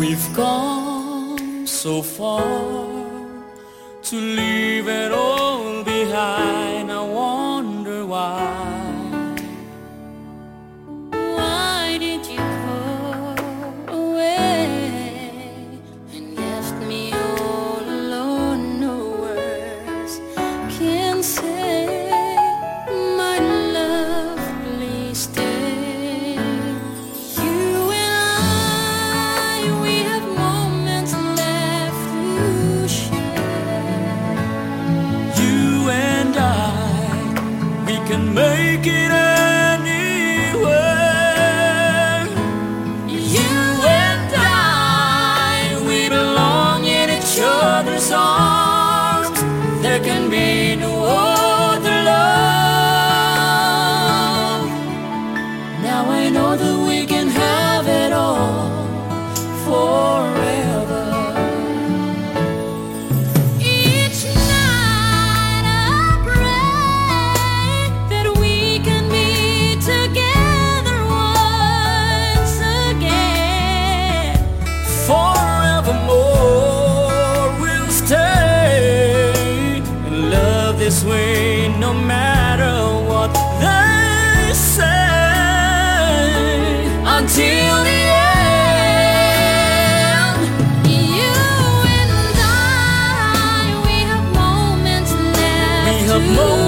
We've come so far to leave it all. Father's there can be no other love. Now I know that we can this way no matter what they say. Until the more